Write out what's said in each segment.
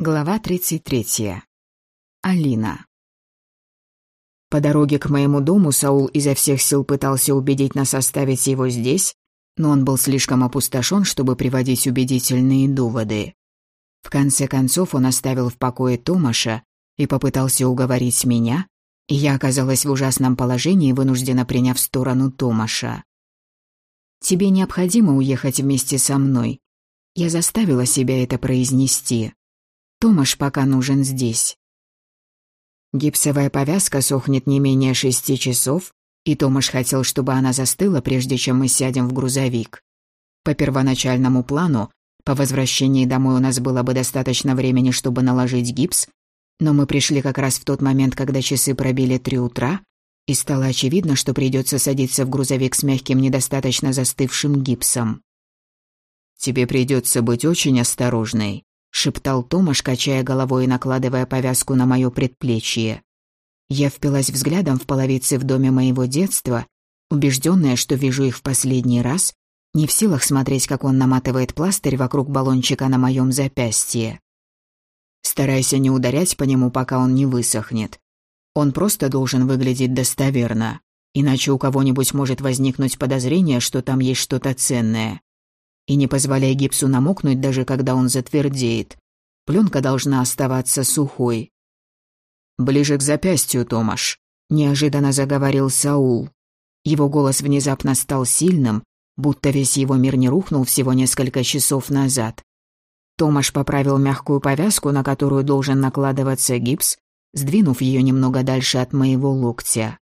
Глава 33. Алина. По дороге к моему дому Саул изо всех сил пытался убедить нас оставить его здесь, но он был слишком опустошен, чтобы приводить убедительные доводы. В конце концов он оставил в покое Томаша и попытался уговорить меня, и я оказалась в ужасном положении, вынуждена приняв сторону Томаша. «Тебе необходимо уехать вместе со мной». Я заставила себя это произнести. Томаш пока нужен здесь. Гипсовая повязка сохнет не менее шести часов, и Томаш хотел, чтобы она застыла, прежде чем мы сядем в грузовик. По первоначальному плану, по возвращении домой у нас было бы достаточно времени, чтобы наложить гипс, но мы пришли как раз в тот момент, когда часы пробили три утра, и стало очевидно, что придется садиться в грузовик с мягким, недостаточно застывшим гипсом. «Тебе придется быть очень осторожной», — шептал Томаш, качая головой и накладывая повязку на моё предплечье. Я впилась взглядом в половицы в доме моего детства, убежденная, что вижу их в последний раз, не в силах смотреть, как он наматывает пластырь вокруг баллончика на моем запястье. Старайся не ударять по нему, пока он не высохнет. Он просто должен выглядеть достоверно, иначе у кого-нибудь может возникнуть подозрение, что там есть что-то ценное и не позволяй гипсу намокнуть, даже когда он затвердеет. Пленка должна оставаться сухой. «Ближе к запястью, Томаш», — неожиданно заговорил Саул. Его голос внезапно стал сильным, будто весь его мир не рухнул всего несколько часов назад. Томаш поправил мягкую повязку, на которую должен накладываться гипс, сдвинув ее немного дальше от моего локтя.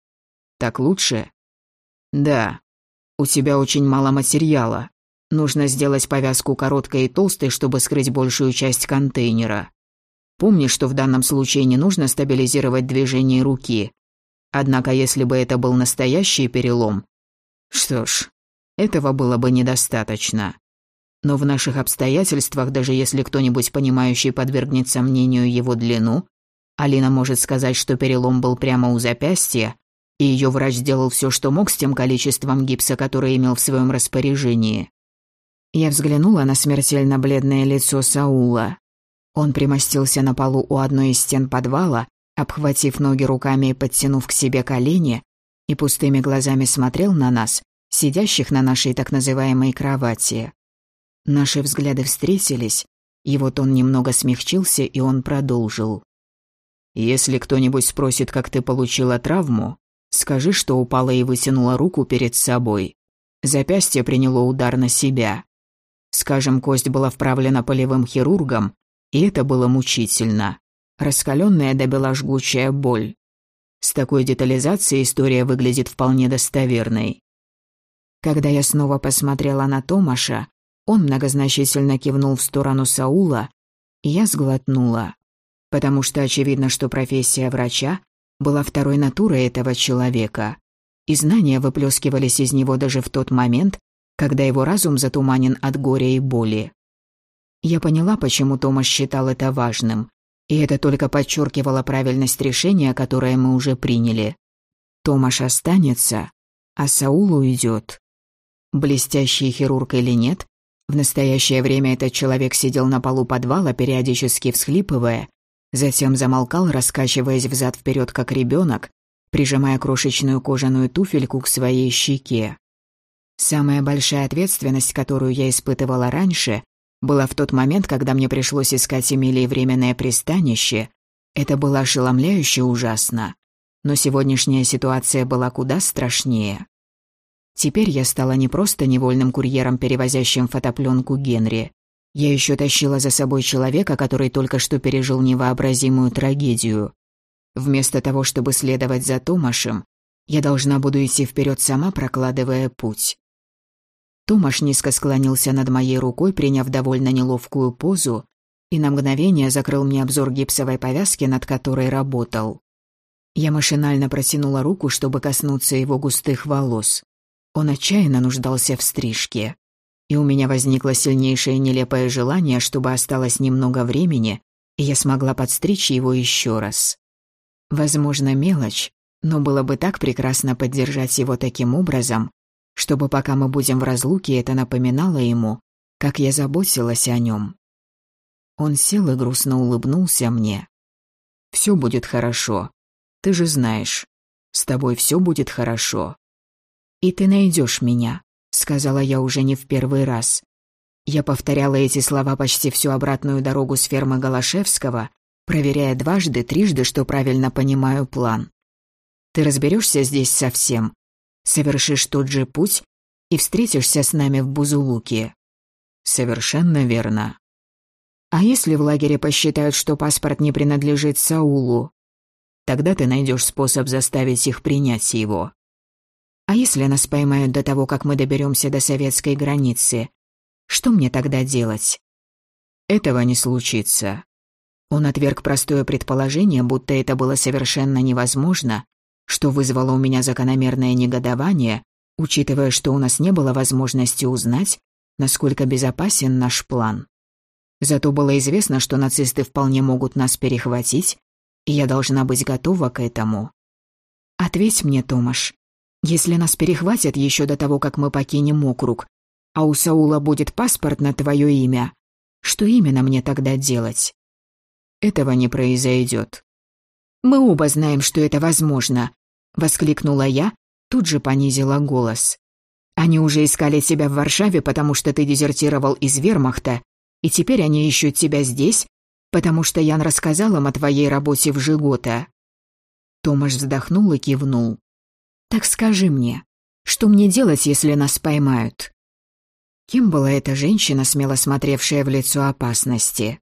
«Так лучше?» «Да. У тебя очень мало материала. Нужно сделать повязку короткой и толстой, чтобы скрыть большую часть контейнера. Помни, что в данном случае не нужно стабилизировать движение руки. Однако, если бы это был настоящий перелом... Что ж, этого было бы недостаточно. Но в наших обстоятельствах, даже если кто-нибудь понимающий подвергнет сомнению его длину, Алина может сказать, что перелом был прямо у запястья, и ее врач сделал все, что мог с тем количеством гипса, которое имел в своем распоряжении. Я взглянула на смертельно бледное лицо Саула. Он примостился на полу у одной из стен подвала, обхватив ноги руками и подтянув к себе колени, и пустыми глазами смотрел на нас, сидящих на нашей так называемой кровати. Наши взгляды встретились, и вот он немного смягчился, и он продолжил. «Если кто-нибудь спросит, как ты получила травму, скажи, что упала и вытянула руку перед собой. Запястье приняло удар на себя. Скажем, кость была вправлена полевым хирургом, и это было мучительно. Раскаленная добила жгучая боль. С такой детализацией история выглядит вполне достоверной. Когда я снова посмотрела на Томаша, он многозначительно кивнул в сторону Саула, и я сглотнула, потому что очевидно, что профессия врача была второй натурой этого человека, и знания выплескивались из него даже в тот момент, когда его разум затуманен от горя и боли. Я поняла, почему Томас считал это важным, и это только подчеркивало правильность решения, которое мы уже приняли. Томаш останется, а Саул уйдет. Блестящий хирург или нет, в настоящее время этот человек сидел на полу подвала, периодически всхлипывая, затем замолкал, раскачиваясь взад вперед как ребенок, прижимая крошечную кожаную туфельку к своей щеке. Самая большая ответственность, которую я испытывала раньше, была в тот момент, когда мне пришлось искать Эмилии временное пристанище. Это было ошеломляюще ужасно. Но сегодняшняя ситуация была куда страшнее. Теперь я стала не просто невольным курьером, перевозящим фотопленку Генри. Я еще тащила за собой человека, который только что пережил невообразимую трагедию. Вместо того, чтобы следовать за Томашем, я должна буду идти вперед сама, прокладывая путь. Томаш низко склонился над моей рукой, приняв довольно неловкую позу, и на мгновение закрыл мне обзор гипсовой повязки, над которой работал. Я машинально протянула руку, чтобы коснуться его густых волос. Он отчаянно нуждался в стрижке. И у меня возникло сильнейшее нелепое желание, чтобы осталось немного времени, и я смогла подстричь его еще раз. Возможно, мелочь, но было бы так прекрасно поддержать его таким образом, чтобы пока мы будем в разлуке, это напоминало ему, как я заботилась о нем. Он сел и грустно улыбнулся мне. «Все будет хорошо. Ты же знаешь, с тобой все будет хорошо». «И ты найдешь меня», — сказала я уже не в первый раз. Я повторяла эти слова почти всю обратную дорогу с фермы Голошевского, проверяя дважды, трижды, что правильно понимаю план. Ты разберешься здесь совсем, совершишь тот же путь и встретишься с нами в Бузулуке. Совершенно верно. А если в лагере посчитают, что паспорт не принадлежит Саулу? Тогда ты найдешь способ заставить их принять его. А если нас поймают до того, как мы доберемся до советской границы? Что мне тогда делать? Этого не случится. Он отверг простое предположение, будто это было совершенно невозможно, что вызвало у меня закономерное негодование, учитывая, что у нас не было возможности узнать, насколько безопасен наш план. Зато было известно, что нацисты вполне могут нас перехватить, и я должна быть готова к этому. Ответь мне, Томаш, если нас перехватят еще до того, как мы покинем округ, а у Саула будет паспорт на твое имя, что именно мне тогда делать? Этого не произойдет. Мы оба знаем, что это возможно, воскликнула я, тут же понизила голос. Они уже искали тебя в Варшаве, потому что ты дезертировал из вермахта и теперь они ищут тебя здесь, потому что Ян рассказал им о твоей работе в Жигота». Томаш вздохнул и кивнул. «Так скажи мне, что мне делать, если нас поймают?» Кем была эта женщина, смело смотревшая в лицо опасности?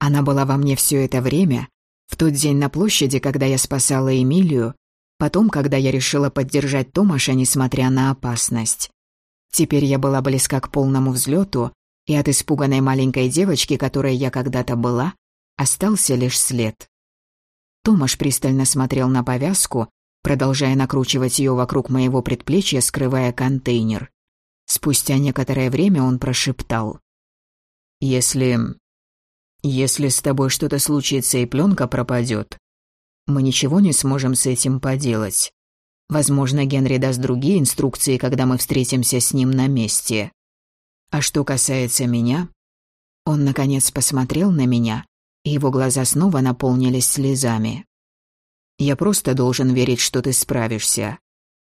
Она была во мне все это время, в тот день на площади, когда я спасала Эмилию, потом, когда я решила поддержать Томаша, несмотря на опасность. Теперь я была близка к полному взлету, и от испуганной маленькой девочки, которой я когда-то была, остался лишь след. Томаш пристально смотрел на повязку, продолжая накручивать ее вокруг моего предплечья, скрывая контейнер. Спустя некоторое время он прошептал. «Если... если с тобой что-то случится и пленка пропадет, мы ничего не сможем с этим поделать. Возможно, Генри даст другие инструкции, когда мы встретимся с ним на месте. А что касается меня, он, наконец, посмотрел на меня, и его глаза снова наполнились слезами. «Я просто должен верить, что ты справишься.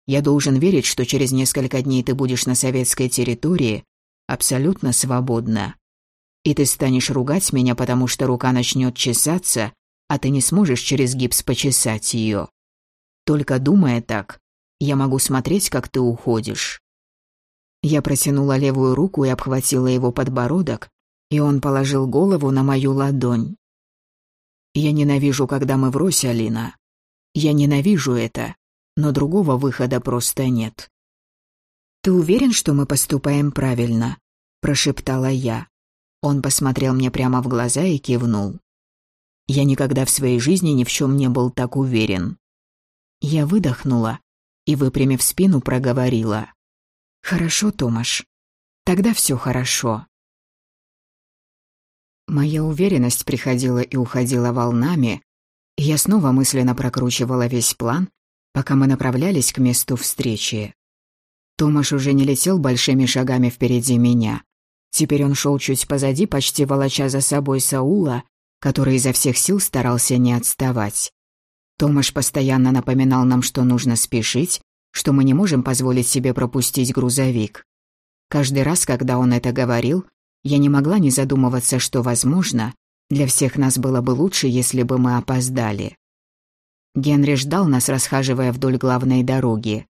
Я должен верить, что через несколько дней ты будешь на советской территории абсолютно свободна. И ты станешь ругать меня, потому что рука начнет чесаться, а ты не сможешь через гипс почесать ее. Только думая так, я могу смотреть, как ты уходишь. Я протянула левую руку и обхватила его подбородок, и он положил голову на мою ладонь. «Я ненавижу, когда мы врозь, Алина. Я ненавижу это, но другого выхода просто нет». «Ты уверен, что мы поступаем правильно?» – прошептала я. Он посмотрел мне прямо в глаза и кивнул. Я никогда в своей жизни ни в чем не был так уверен. Я выдохнула и, выпрямив спину, проговорила. «Хорошо, Томаш. Тогда все хорошо». Моя уверенность приходила и уходила волнами, и я снова мысленно прокручивала весь план, пока мы направлялись к месту встречи. Томаш уже не летел большими шагами впереди меня. Теперь он шел чуть позади, почти волоча за собой Саула, который изо всех сил старался не отставать. Томаш постоянно напоминал нам, что нужно спешить, что мы не можем позволить себе пропустить грузовик. Каждый раз, когда он это говорил, я не могла не задумываться, что, возможно, для всех нас было бы лучше, если бы мы опоздали. Генри ждал нас, расхаживая вдоль главной дороги.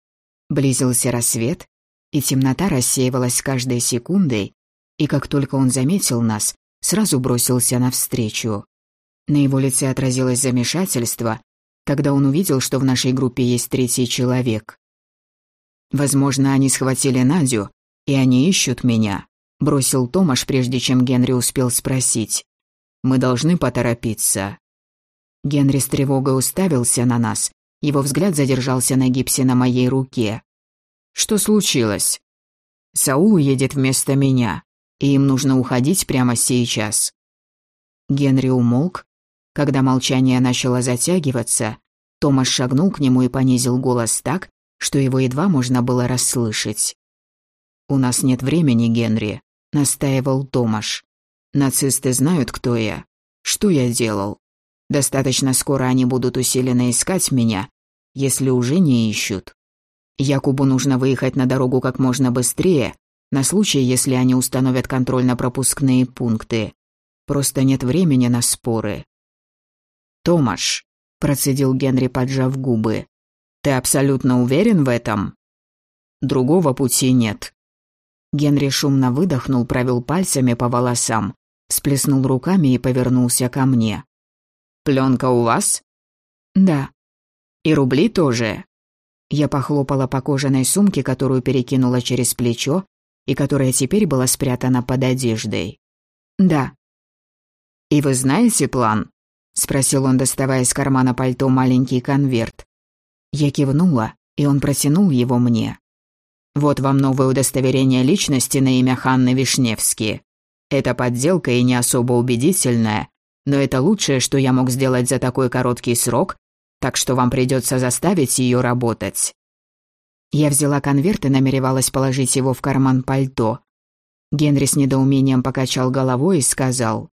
Близился рассвет, и темнота рассеивалась каждой секундой, и как только он заметил нас, сразу бросился навстречу. На его лице отразилось замешательство, когда он увидел, что в нашей группе есть третий человек. Возможно, они схватили Надю, и они ищут меня», — бросил Томаш, прежде чем Генри успел спросить. «Мы должны поторопиться». Генри с тревогой уставился на нас. Его взгляд задержался на гипсе на моей руке. «Что случилось?» «Саул едет вместо меня, и им нужно уходить прямо сейчас». Генри умолк. Когда молчание начало затягиваться, Томаш шагнул к нему и понизил голос так, что его едва можно было расслышать. «У нас нет времени, Генри», — настаивал Томаш. Нацисты знают, кто я. Что я делал? Достаточно скоро они будут усиленно искать меня, если уже не ищут. Якубу нужно выехать на дорогу как можно быстрее, на случай, если они установят контрольно-пропускные пункты. Просто нет времени на споры. «Томаш», — процедил Генри, поджав губы, — «ты абсолютно уверен в этом?» «Другого пути нет». Генри шумно выдохнул, провел пальцами по волосам, сплеснул руками и повернулся ко мне. «Пленка у вас?» «Да». «И рубли тоже?» Я похлопала по кожаной сумке, которую перекинула через плечо и которая теперь была спрятана под одеждой. «Да». «И вы знаете план?» — спросил он, доставая из кармана пальто маленький конверт. Я кивнула, и он протянул его мне. «Вот вам новое удостоверение личности на имя Ханны Вишневски. Это подделка и не особо убедительная, но это лучшее, что я мог сделать за такой короткий срок, так что вам придется заставить ее работать». Я взяла конверт и намеревалась положить его в карман пальто. Генри с недоумением покачал головой и сказал,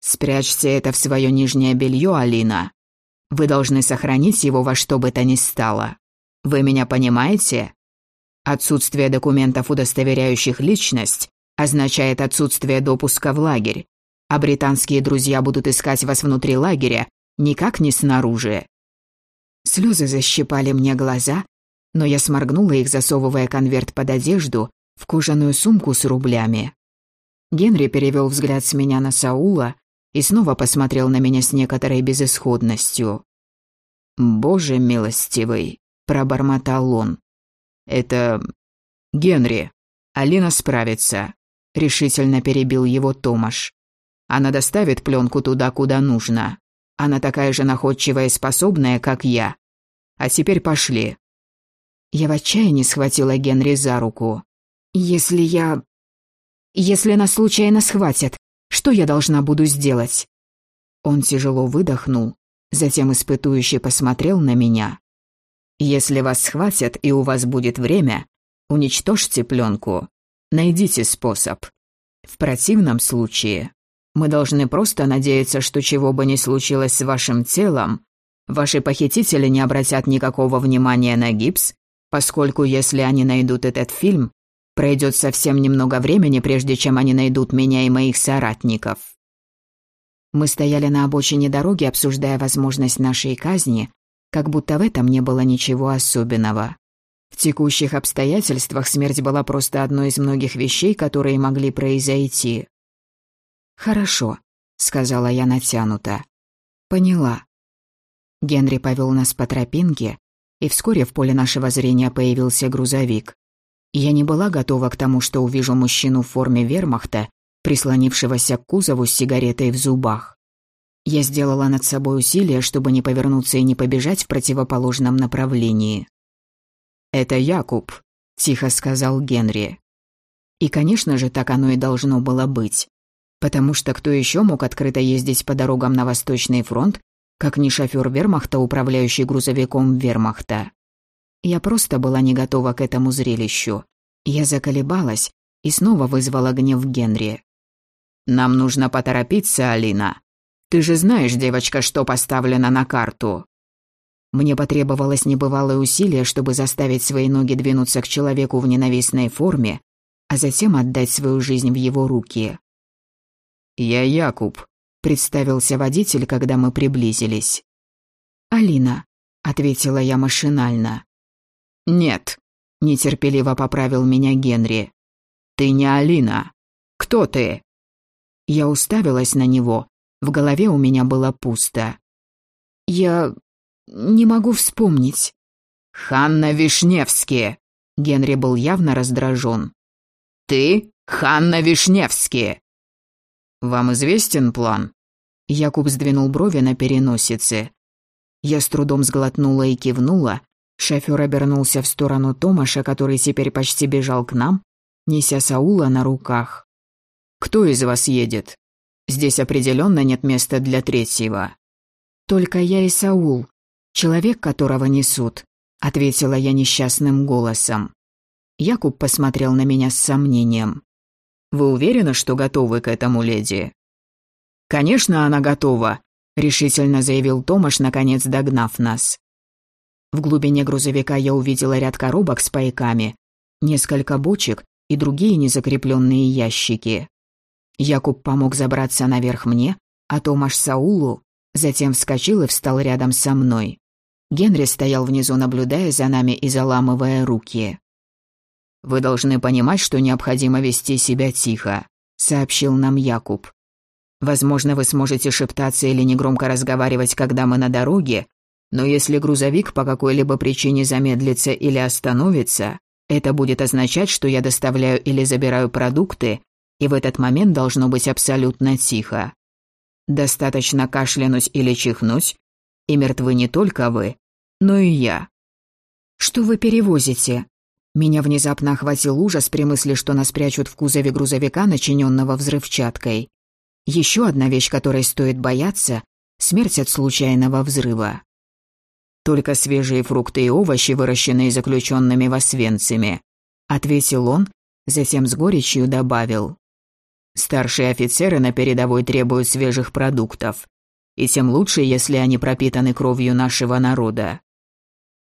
«Спрячьте это в свое нижнее белье, Алина. Вы должны сохранить его во что бы то ни стало. Вы меня понимаете? Отсутствие документов, удостоверяющих личность, означает отсутствие допуска в лагерь, а британские друзья будут искать вас внутри лагеря, никак не снаружи. Слезы защипали мне глаза, но я сморгнула их, засовывая конверт под одежду в кожаную сумку с рублями. Генри перевел взгляд с меня на Саула и снова посмотрел на меня с некоторой безысходностью. «Боже милостивый», — пробормотал он. «Это... Генри. Алина справится», — решительно перебил его Томаш. «Она доставит пленку туда, куда нужно. Она такая же находчивая и способная, как я. А теперь пошли». Я в отчаянии схватила Генри за руку. «Если я... Если нас случайно схватят, что я должна буду сделать?» Он тяжело выдохнул, затем испытующе посмотрел на меня. «Если вас схватят и у вас будет время, уничтожьте пленку. Найдите способ. В противном случае мы должны просто надеяться, что чего бы ни случилось с вашим телом, ваши похитители не обратят никакого внимания на гипс, поскольку если они найдут этот фильм, пройдет совсем немного времени, прежде чем они найдут меня и моих соратников. Мы стояли на обочине дороги, обсуждая возможность нашей казни, как будто в этом не было ничего особенного. В текущих обстоятельствах смерть была просто одной из многих вещей, которые могли произойти. «Хорошо», — сказала я натянуто. «Поняла». Генри повел нас по тропинке, и вскоре в поле нашего зрения появился грузовик. Я не была готова к тому, что увижу мужчину в форме вермахта, прислонившегося к кузову с сигаретой в зубах. Я сделала над собой усилие, чтобы не повернуться и не побежать в противоположном направлении. «Это Якуб», — тихо сказал Генри. И, конечно же, так оно и должно было быть. Потому что кто еще мог открыто ездить по дорогам на Восточный фронт, как не шофер вермахта, управляющий грузовиком вермахта? Я просто была не готова к этому зрелищу. Я заколебалась и снова вызвала гнев Генри. «Нам нужно поторопиться, Алина. Ты же знаешь, девочка, что поставлено на карту». Мне потребовалось небывалое усилие, чтобы заставить свои ноги двинуться к человеку в ненавистной форме, а затем отдать свою жизнь в его руки. «Я Якуб», — представился водитель, когда мы приблизились. «Алина», — ответила я машинально. «Нет», — нетерпеливо поправил меня Генри. «Ты не Алина. Кто ты?» Я уставилась на него. В голове у меня было пусто. «Я... не могу вспомнить». «Ханна Вишневски!» Генри был явно раздражен. «Ты Ханна Вишневски!» «Вам известен план?» Якуб сдвинул брови на переносице. Я с трудом сглотнула и кивнула. Шофёр обернулся в сторону Томаша, который теперь почти бежал к нам, неся Саула на руках. «Кто из вас едет? Здесь определенно нет места для третьего». «Только я и Саул, человек, которого несут», — ответила я несчастным голосом. Якуб посмотрел на меня с сомнением. Вы уверены, что готовы к этому, леди?» «Конечно, она готова», — решительно заявил Томаш, наконец догнав нас. В глубине грузовика я увидела ряд коробок с пайками, несколько бочек и другие незакрепленные ящики. Якуб помог забраться наверх мне, а Томаш Саулу, затем вскочил и встал рядом со мной. Генри стоял внизу, наблюдая за нами и заламывая руки. «Вы должны понимать, что необходимо вести себя тихо», — сообщил нам Якуб. «Возможно, вы сможете шептаться или негромко разговаривать, когда мы на дороге, но если грузовик по какой-либо причине замедлится или остановится, это будет означать, что я доставляю или забираю продукты, и в этот момент должно быть абсолютно тихо. Достаточно кашлянуть или чихнуть, и мертвы не только вы, но и я. Что вы перевозите? Меня внезапно охватил ужас при мысли, что нас прячут в кузове грузовика, начиненного взрывчаткой. Еще одна вещь, которой стоит бояться – смерть от случайного взрыва. Только свежие фрукты и овощи, выращенные заключенными в Освенциме», — ответил он, затем с горечью добавил. «Старшие офицеры на передовой требуют свежих продуктов, и тем лучше, если они пропитаны кровью нашего народа».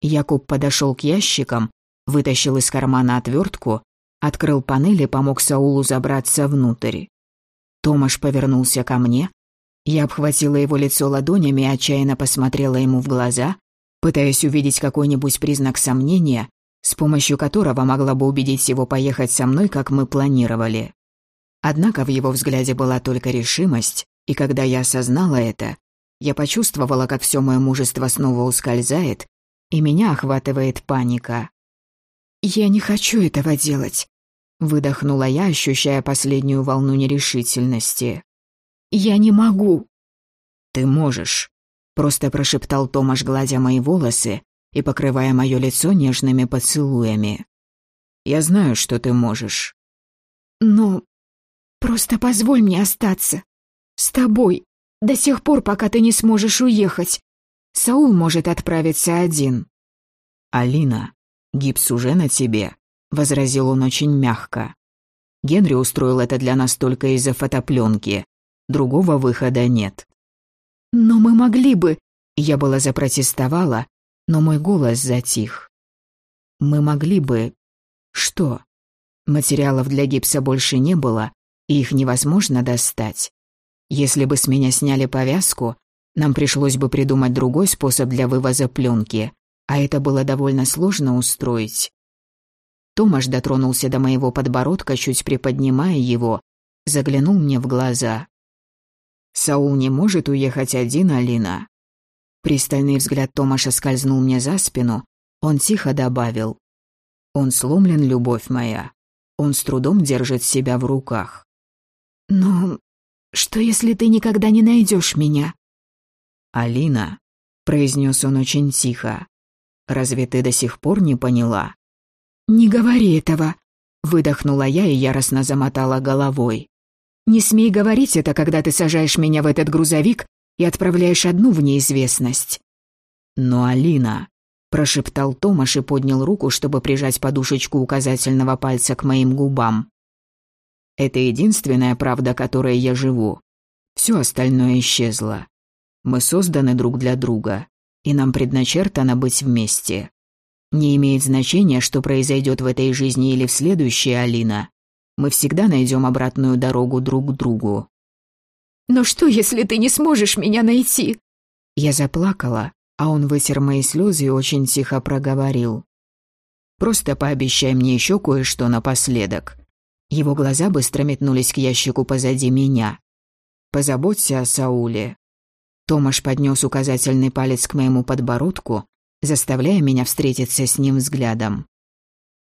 Якуб подошел к ящикам, вытащил из кармана отвертку, открыл панель и помог Саулу забраться внутрь. Томаш повернулся ко мне. Я обхватила его лицо ладонями и отчаянно посмотрела ему в глаза, пытаясь увидеть какой-нибудь признак сомнения, с помощью которого могла бы убедить его поехать со мной, как мы планировали. Однако в его взгляде была только решимость, и когда я осознала это, я почувствовала, как все мое мужество снова ускользает, и меня охватывает паника. «Я не хочу этого делать», — выдохнула я, ощущая последнюю волну нерешительности. «Я не могу». «Ты можешь», Просто прошептал Томаш, гладя мои волосы и покрывая мое лицо нежными поцелуями. «Я знаю, что ты можешь». «Ну, просто позволь мне остаться. С тобой. До сих пор, пока ты не сможешь уехать. Саул может отправиться один». «Алина, гипс уже на тебе», — возразил он очень мягко. Генри устроил это для нас только из-за фотопленки. Другого выхода нет. «Но мы могли бы...» Я была запротестовала, но мой голос затих. «Мы могли бы...» «Что?» Материалов для гипса больше не было, и их невозможно достать. Если бы с меня сняли повязку, нам пришлось бы придумать другой способ для вывоза пленки, а это было довольно сложно устроить. Томаш дотронулся до моего подбородка, чуть приподнимая его, заглянул мне в глаза. Саул не может уехать один, Алина. Пристальный взгляд Томаша скользнул мне за спину. Он тихо добавил. Он сломлен, любовь моя. Он с трудом держит себя в руках. Но что, если ты никогда не найдешь меня? Алина, произнес он очень тихо. Разве ты до сих пор не поняла? Не говори этого, выдохнула я и яростно замотала головой. Не смей говорить это, когда ты сажаешь меня в этот грузовик и отправляешь одну в неизвестность. Но Алина, прошептал Томаш и поднял руку, чтобы прижать подушечку указательного пальца к моим губам. Это единственная правда, которой я живу. Все остальное исчезло. Мы созданы друг для друга, и нам предначертано быть вместе. Не имеет значения, что произойдет в этой жизни или в следующей, Алина мы всегда найдем обратную дорогу друг к другу. «Но что, если ты не сможешь меня найти?» Я заплакала, а он вытер мои слезы и очень тихо проговорил. «Просто пообещай мне еще кое-что напоследок». Его глаза быстро метнулись к ящику позади меня. «Позаботься о Сауле». Томаш поднес указательный палец к моему подбородку, заставляя меня встретиться с ним взглядом.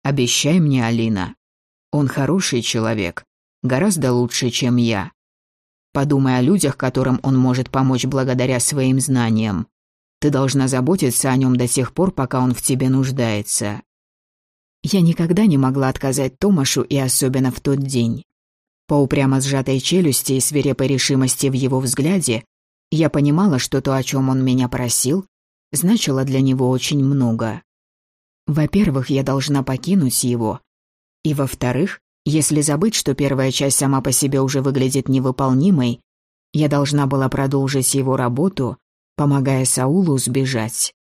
«Обещай мне, Алина, он хороший человек, гораздо лучше, чем я. Подумай о людях, которым он может помочь благодаря своим знаниям. Ты должна заботиться о нем до тех пор, пока он в тебе нуждается. Я никогда не могла отказать Томашу и особенно в тот день. По упрямо сжатой челюсти и свирепой решимости в его взгляде, я понимала, что то, о чем он меня просил, значило для него очень много. Во-первых, я должна покинуть его, и, во-вторых, Если забыть, что первая часть сама по себе уже выглядит невыполнимой, я должна была продолжить его работу, помогая Саулу сбежать.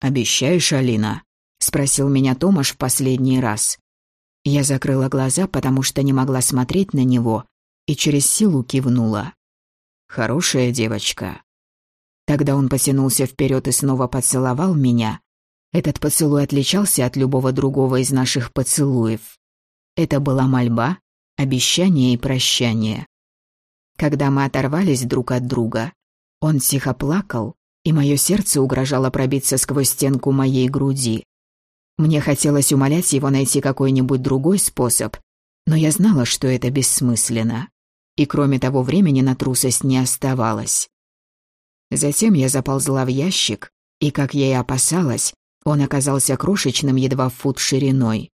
«Обещаешь, Алина?» — спросил меня Томаш в последний раз. Я закрыла глаза, потому что не могла смотреть на него, и через силу кивнула. «Хорошая девочка». Тогда он потянулся вперед и снова поцеловал меня. Этот поцелуй отличался от любого другого из наших поцелуев. Это была мольба, обещание и прощание. Когда мы оторвались друг от друга, он тихо плакал, и мое сердце угрожало пробиться сквозь стенку моей груди. Мне хотелось умолять его найти какой-нибудь другой способ, но я знала, что это бессмысленно. И кроме того, времени на трусость не оставалось. Затем я заползла в ящик, и, как я и опасалась, он оказался крошечным едва в фут шириной.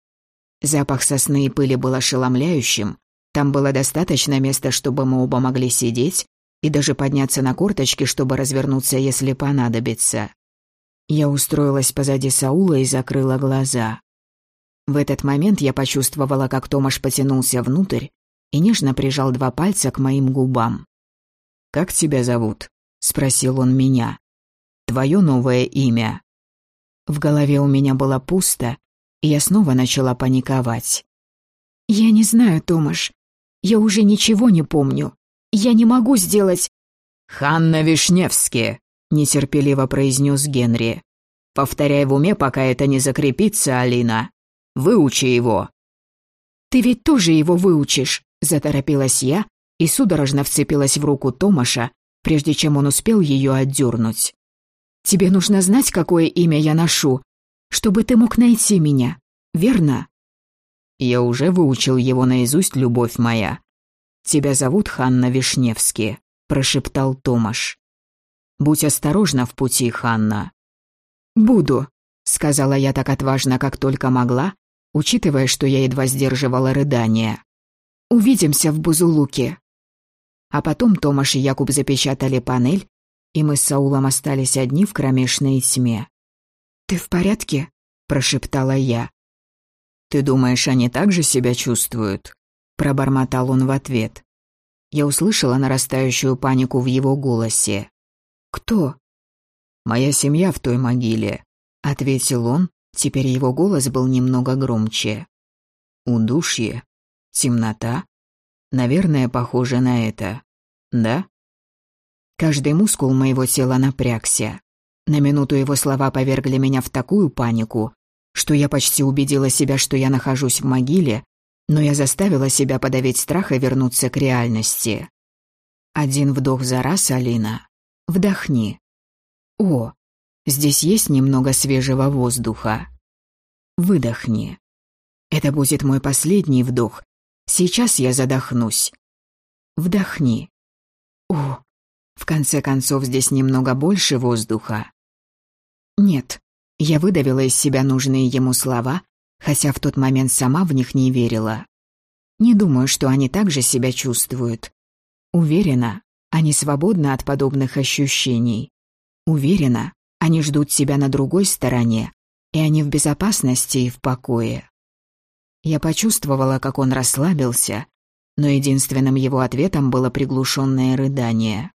Запах сосны и пыли был ошеломляющим, там было достаточно места, чтобы мы оба могли сидеть и даже подняться на корточки, чтобы развернуться, если понадобится. Я устроилась позади Саула и закрыла глаза. В этот момент я почувствовала, как Томаш потянулся внутрь и нежно прижал два пальца к моим губам. «Как тебя зовут?» — спросил он меня. «Твое новое имя». В голове у меня было пусто, и я снова начала паниковать. «Я не знаю, Томаш. Я уже ничего не помню. Я не могу сделать...» «Ханна Вишневски», — нетерпеливо произнес Генри. «Повторяй в уме, пока это не закрепится, Алина. Выучи его». «Ты ведь тоже его выучишь», — заторопилась я и судорожно вцепилась в руку Томаша, прежде чем он успел ее отдернуть. «Тебе нужно знать, какое имя я ношу, чтобы ты мог найти меня, верно?» Я уже выучил его наизусть, любовь моя. Тебя зовут Ханна Вишневски, прошептал Томаш. Будь осторожна в пути, Ханна. Буду, сказала я так отважно, как только могла, учитывая, что я едва сдерживала рыдания. Увидимся в Бузулуке. А потом Томаш и Якуб запечатали панель, и мы с Саулом остались одни в кромешной тьме. «Ты в порядке?» – прошептала я. «Ты думаешь, они так же себя чувствуют?» – пробормотал он в ответ. Я услышала нарастающую панику в его голосе. «Кто?» «Моя семья в той могиле», — ответил он, теперь его голос был немного громче. «Удушье? Темнота? Наверное, похоже на это. Да?» Каждый мускул моего тела напрягся. На минуту его слова повергли меня в такую панику, что я почти убедила себя, что я нахожусь в могиле, но я заставила себя подавить страх и вернуться к реальности. Один вдох за раз, Алина. Вдохни. О, здесь есть немного свежего воздуха. Выдохни. Это будет мой последний вдох. Сейчас я задохнусь. Вдохни. О, в конце концов здесь немного больше воздуха. Нет, я выдавила из себя нужные ему слова, хотя в тот момент сама в них не верила. Не думаю, что они так же себя чувствуют. Уверена, они свободны от подобных ощущений. Уверена, они ждут себя на другой стороне, и они в безопасности и в покое. Я почувствовала, как он расслабился, но единственным его ответом было приглушенное рыдание.